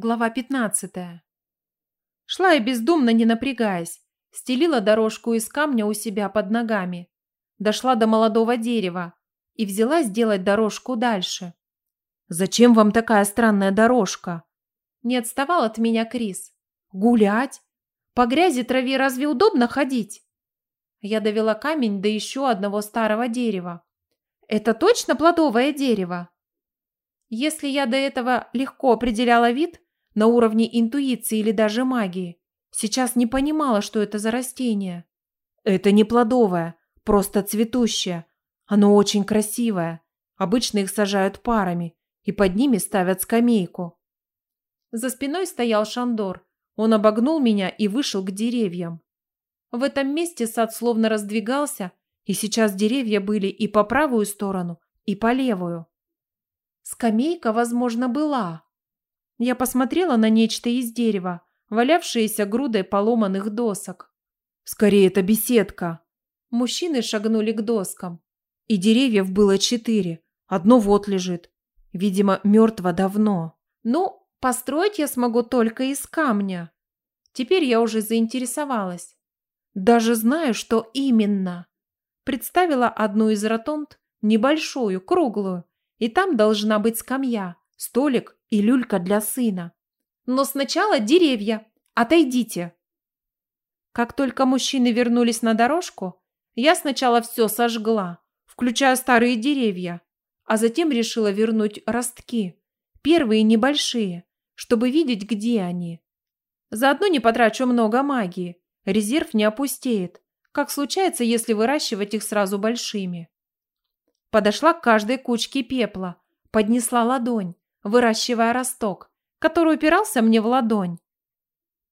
Глава 15. Шла я бездумно, не напрягаясь, стелила дорожку из камня у себя под ногами. Дошла до молодого дерева и взялась делать дорожку дальше. «Зачем вам такая странная дорожка?» Не отставал от меня Крис. «Гулять? По грязи траве разве удобно ходить?» Я довела камень до еще одного старого дерева. «Это точно плодовое дерево?» Если я до этого легко определяла вид, на уровне интуиции или даже магии. Сейчас не понимала, что это за растение. Это не плодовое, просто цветущее. Оно очень красивое. Обычно их сажают парами, и под ними ставят скамейку. За спиной стоял Шандор. Он обогнул меня и вышел к деревьям. В этом месте сад словно раздвигался, и сейчас деревья были и по правую сторону, и по левую. Скамейка, возможно, была, я посмотрела на нечто из дерева, валявшееся грудой поломанных досок. «Скорее, это беседка!» Мужчины шагнули к доскам. И деревьев было четыре. Одно вот лежит. Видимо, мертво давно. Ну, построить я смогу только из камня. Теперь я уже заинтересовалась. Даже знаю, что именно. Представила одну из ротонд, небольшую, круглую, и там должна быть скамья, столик и люлька для сына. Но сначала деревья. Отойдите. Как только мужчины вернулись на дорожку, я сначала все сожгла, включая старые деревья, а затем решила вернуть ростки, первые небольшие, чтобы видеть, где они. Заодно не потрачу много магии, резерв не опустеет, как случается, если выращивать их сразу большими. Подошла к каждой кучке пепла, поднесла ладонь, выращивая росток, который упирался мне в ладонь.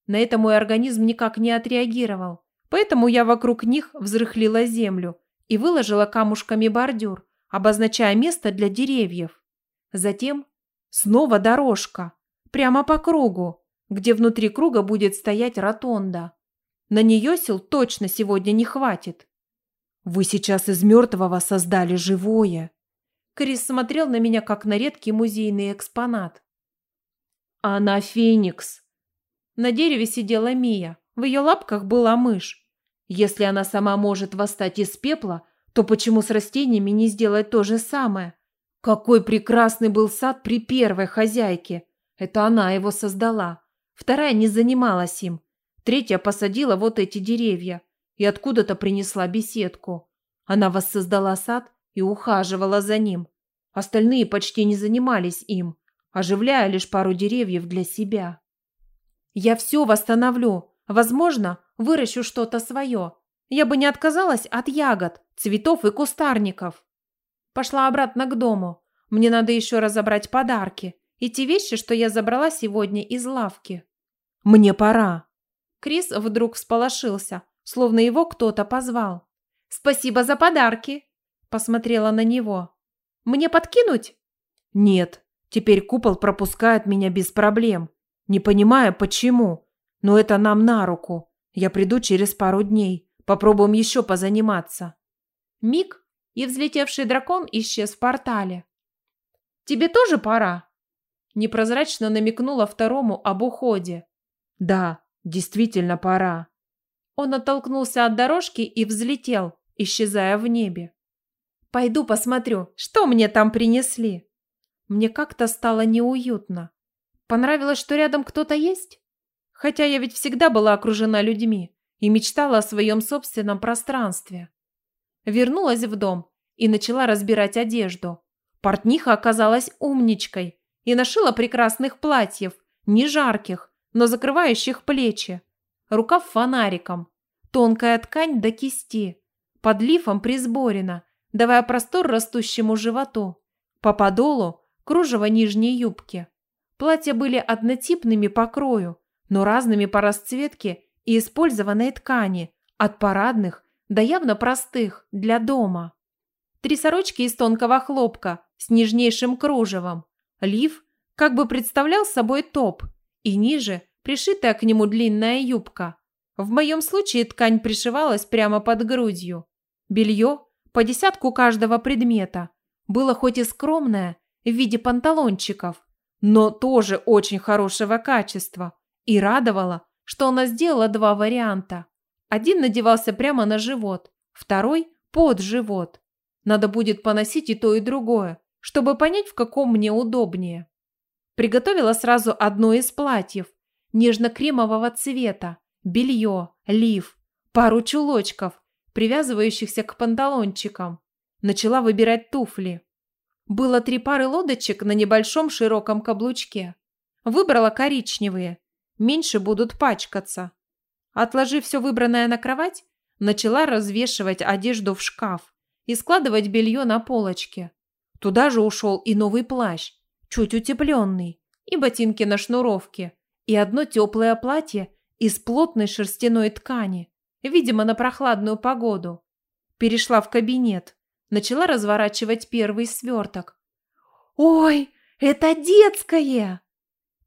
На это мой организм никак не отреагировал, поэтому я вокруг них взрыхлила землю и выложила камушками бордюр, обозначая место для деревьев. Затем снова дорожка, прямо по кругу, где внутри круга будет стоять ротонда. На нее сил точно сегодня не хватит. Вы сейчас из мертвого создали живое. Крис смотрел на меня, как на редкий музейный экспонат. «Она Феникс!» На дереве сидела Мия. В ее лапках была мышь. Если она сама может восстать из пепла, то почему с растениями не сделать то же самое? Какой прекрасный был сад при первой хозяйке! Это она его создала. Вторая не занималась им. Третья посадила вот эти деревья и откуда-то принесла беседку. Она воссоздала сад и ухаживала за ним. Остальные почти не занимались им, оживляя лишь пару деревьев для себя. «Я все восстановлю. Возможно, выращу что-то свое. Я бы не отказалась от ягод, цветов и кустарников». Пошла обратно к дому. Мне надо еще разобрать подарки и те вещи, что я забрала сегодня из лавки. «Мне пора». Крис вдруг всполошился, словно его кто-то позвал. «Спасибо за подарки!» Посмотрела на него. «Мне подкинуть?» «Нет, теперь купол пропускает меня без проблем. Не понимаю, почему. Но это нам на руку. Я приду через пару дней. Попробуем еще позаниматься». Миг, и взлетевший дракон исчез в портале. «Тебе тоже пора?» Непрозрачно намекнула второму об уходе. «Да, действительно пора». Он оттолкнулся от дорожки и взлетел, исчезая в небе. Пойду посмотрю, что мне там принесли. Мне как-то стало неуютно. Понравилось, что рядом кто-то есть? Хотя я ведь всегда была окружена людьми и мечтала о своем собственном пространстве. Вернулась в дом и начала разбирать одежду. Портниха оказалась умничкой и нашила прекрасных платьев, не жарких, но закрывающих плечи. Рукав фонариком, тонкая ткань до кисти, под лифом присборена давая простор растущему животу. По подолу – кружево нижней юбки. Платья были однотипными по крою, но разными по расцветке и использованной ткани, от парадных до явно простых для дома. Три сорочки из тонкого хлопка с нежнейшим кружевом. Лиф как бы представлял собой топ, и ниже пришитая к нему длинная юбка. В моем случае ткань пришивалась прямо под грудью. Белье по десятку каждого предмета. Было хоть и скромное, в виде панталончиков, но тоже очень хорошего качества. И радовало, что она сделала два варианта. Один надевался прямо на живот, второй – под живот. Надо будет поносить и то, и другое, чтобы понять, в каком мне удобнее. Приготовила сразу одно из платьев, нежно-кремового цвета, белье, лиф, пару чулочков, привязывающихся к панталончикам. Начала выбирать туфли. Было три пары лодочек на небольшом широком каблучке. Выбрала коричневые. Меньше будут пачкаться. Отложив все выбранное на кровать, начала развешивать одежду в шкаф и складывать белье на полочке. Туда же ушел и новый плащ, чуть утепленный, и ботинки на шнуровке, и одно теплое платье из плотной шерстяной ткани, видимо, на прохладную погоду. Перешла в кабинет, начала разворачивать первый сверток. «Ой, это детское!»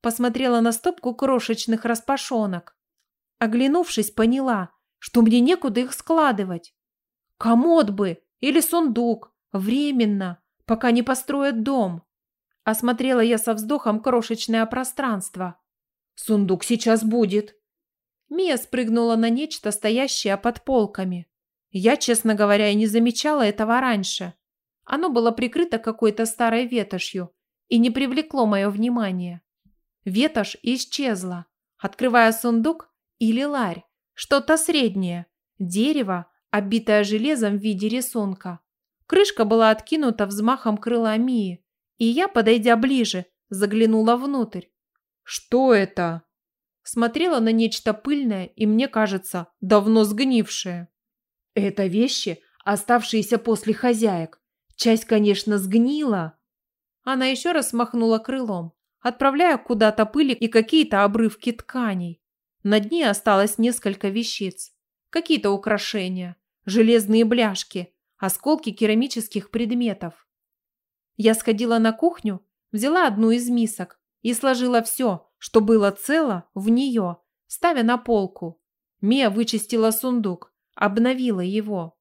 Посмотрела на стопку крошечных распашонок. Оглянувшись, поняла, что мне некуда их складывать. Комод бы или сундук, временно, пока не построят дом. Осмотрела я со вздохом крошечное пространство. Сундук сейчас будет. Мия спрыгнула на нечто, стоящее под полками. Я, честно говоря, и не замечала этого раньше. Оно было прикрыто какой-то старой ветошью и не привлекло мое внимание. Ветошь исчезла, открывая сундук или ларь, что-то среднее, дерево, оббитое железом в виде рисунка. Крышка была откинута взмахом крыла Мии, и я, подойдя ближе, заглянула внутрь. «Что это?» Смотрела на нечто пыльное и, мне кажется, давно сгнившее. Это вещи, оставшиеся после хозяек. Часть, конечно, сгнила. Она еще раз махнула крылом, отправляя куда-то пыли и какие-то обрывки тканей. На дне осталось несколько вещиц. Какие-то украшения, железные бляшки, осколки керамических предметов. Я сходила на кухню, взяла одну из мисок и сложила все, что было цело, в нее, ставя на полку. Мия вычистила сундук, обновила его.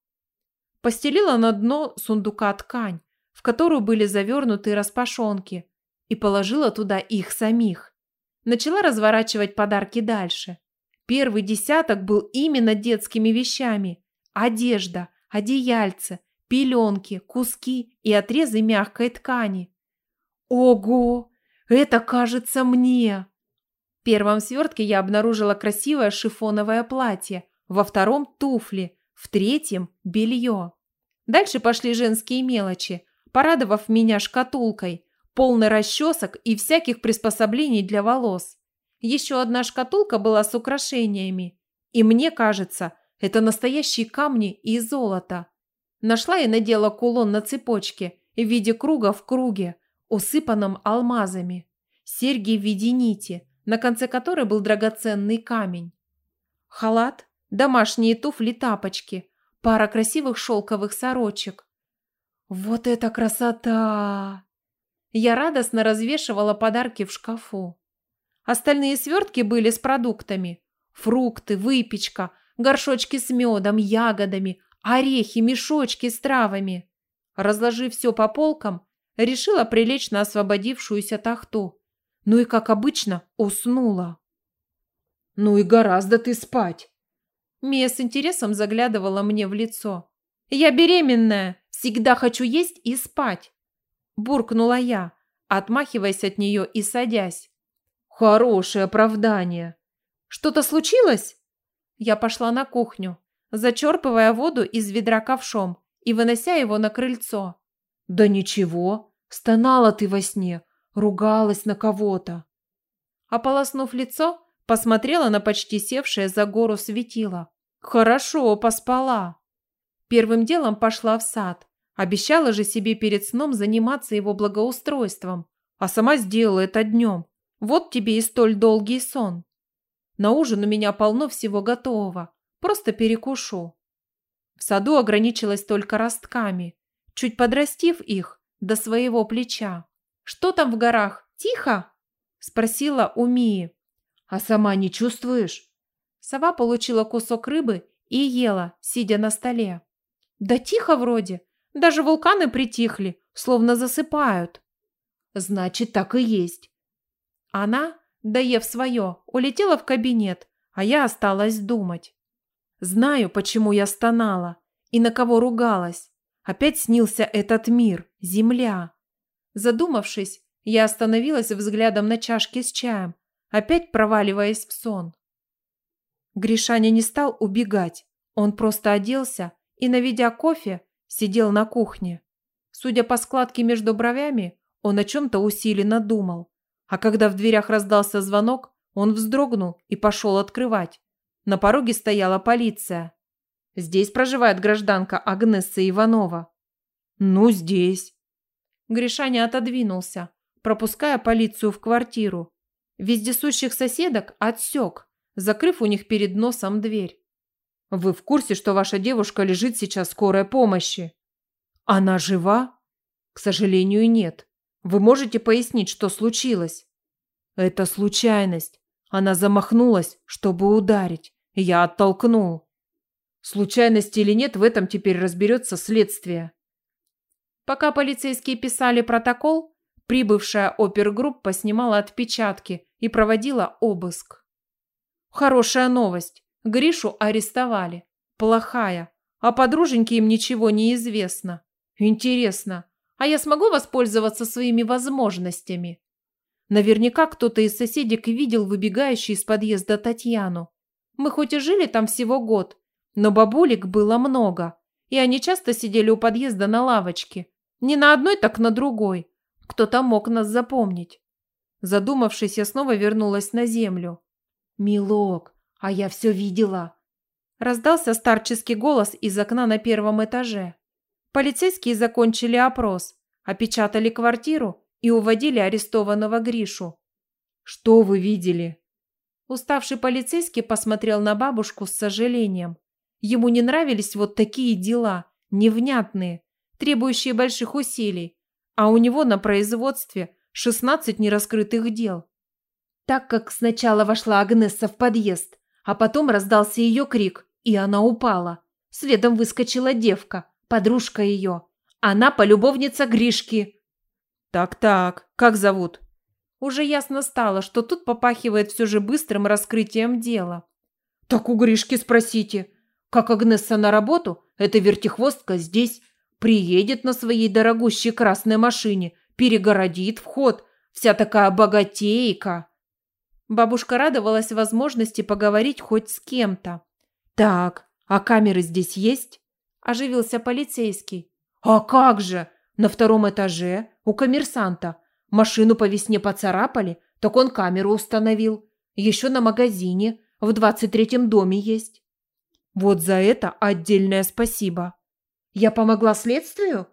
Постелила на дно сундука ткань, в которую были завернуты распашонки, и положила туда их самих. Начала разворачивать подарки дальше. Первый десяток был именно детскими вещами. Одежда, одеяльце, пеленки, куски и отрезы мягкой ткани. Ого! Это кажется мне! В первом свертке я обнаружила красивое шифоновое платье, во втором – туфли, в третьем – белье. Дальше пошли женские мелочи, порадовав меня шкатулкой, полной расчесок и всяких приспособлений для волос. Еще одна шкатулка была с украшениями. И мне кажется, это настоящие камни и золото. Нашла и надела кулон на цепочке в виде круга в круге, усыпанном алмазами. Серьги в виде нити, на конце которой был драгоценный камень. Халат, домашние туфли-тапочки, пара красивых шелковых сорочек. Вот это красота! Я радостно развешивала подарки в шкафу. Остальные свертки были с продуктами. Фрукты, выпечка, горшочки с медом, ягодами, орехи, мешочки с травами. Разложив все по полкам, решила прилечь на освободившуюся тахту. Ну и, как обычно, уснула. «Ну и гораздо ты спать!» Мия с интересом заглядывала мне в лицо. «Я беременная, всегда хочу есть и спать!» Буркнула я, отмахиваясь от нее и садясь. «Хорошее оправдание!» «Что-то случилось?» Я пошла на кухню, зачерпывая воду из ведра ковшом и вынося его на крыльцо. «Да ничего, стонала ты во сне, ругалась на кого-то». Ополоснув лицо, Посмотрела на почти севшее за гору светило. Хорошо, поспала. Первым делом пошла в сад. Обещала же себе перед сном заниматься его благоустройством. А сама сделала это днем. Вот тебе и столь долгий сон. На ужин у меня полно всего готового. Просто перекушу. В саду ограничилась только ростками. Чуть подрастив их до своего плеча. «Что там в горах? Тихо?» Спросила у Мии. А сама не чувствуешь? Сова получила кусок рыбы и ела, сидя на столе. Да тихо вроде. Даже вулканы притихли, словно засыпают. Значит, так и есть. Она, доев свое, улетела в кабинет, а я осталась думать. Знаю, почему я стонала и на кого ругалась. Опять снился этот мир, земля. Задумавшись, я остановилась взглядом на чашке с чаем, опять проваливаясь в сон. Гришаня не стал убегать. Он просто оделся и, наведя кофе, сидел на кухне. Судя по складке между бровями, он о чем-то усиленно думал. А когда в дверях раздался звонок, он вздрогнул и пошел открывать. На пороге стояла полиция. Здесь проживает гражданка Агнесса Иванова. Ну, здесь. Гришаня отодвинулся, пропуская полицию в квартиру. Вездесущих соседок отсек, закрыв у них перед носом дверь. «Вы в курсе, что ваша девушка лежит сейчас в скорой помощи?» «Она жива?» «К сожалению, нет. Вы можете пояснить, что случилось?» «Это случайность. Она замахнулась, чтобы ударить. Я оттолкнул. Случайность или нет, в этом теперь разберется следствие». Пока полицейские писали протокол, прибывшая опергруппа снимала отпечатки и проводила обыск. Хорошая новость. Гришу арестовали. Плохая. А подруженьке им ничего не известно. Интересно, а я смогу воспользоваться своими возможностями? Наверняка кто-то из соседек видел выбегающую из подъезда Татьяну. Мы хоть и жили там всего год, но бабулек было много, и они часто сидели у подъезда на лавочке, не на одной, так на другой. Кто-то мог нас запомнить. Задумавшись, я снова вернулась на землю. «Милок, а я все видела!» Раздался старческий голос из окна на первом этаже. Полицейские закончили опрос, опечатали квартиру и уводили арестованного Гришу. «Что вы видели?» Уставший полицейский посмотрел на бабушку с сожалением. Ему не нравились вот такие дела, невнятные, требующие больших усилий, а у него на производстве 16 нераскрытых дел. Так как сначала вошла Агнесса в подъезд, а потом раздался ее крик, и она упала. Следом выскочила девка, подружка ее. Она полюбовница Гришки. Так-так, как зовут? Уже ясно стало, что тут попахивает все же быстрым раскрытием дела. Так у Гришки спросите. Как Агнесса на работу, эта вертихвостка здесь, Приедет на своей дорогущей красной машине, перегородит вход. Вся такая богатейка. Бабушка радовалась возможности поговорить хоть с кем-то. «Так, а камеры здесь есть?» – оживился полицейский. «А как же? На втором этаже, у коммерсанта. Машину по весне поцарапали, так он камеру установил. Еще на магазине, в двадцать третьем доме есть». «Вот за это отдельное спасибо», я помогла следствию?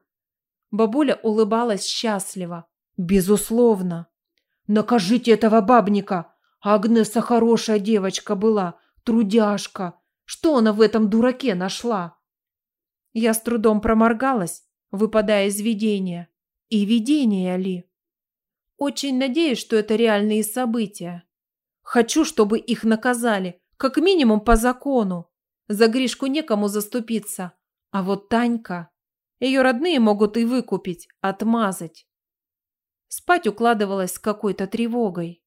Бабуля улыбалась счастливо. Безусловно. Накажите этого бабника. Агнеса хорошая девочка была, трудяжка. Что она в этом дураке нашла? Я с трудом проморгалась, выпадая из видения. И видение ли? Очень надеюсь, что это реальные события. Хочу, чтобы их наказали, как минимум по закону. За Гришку некому заступиться, а вот Танька... Ее родные могут и выкупить, отмазать. Спать укладывалась с какой-то тревогой.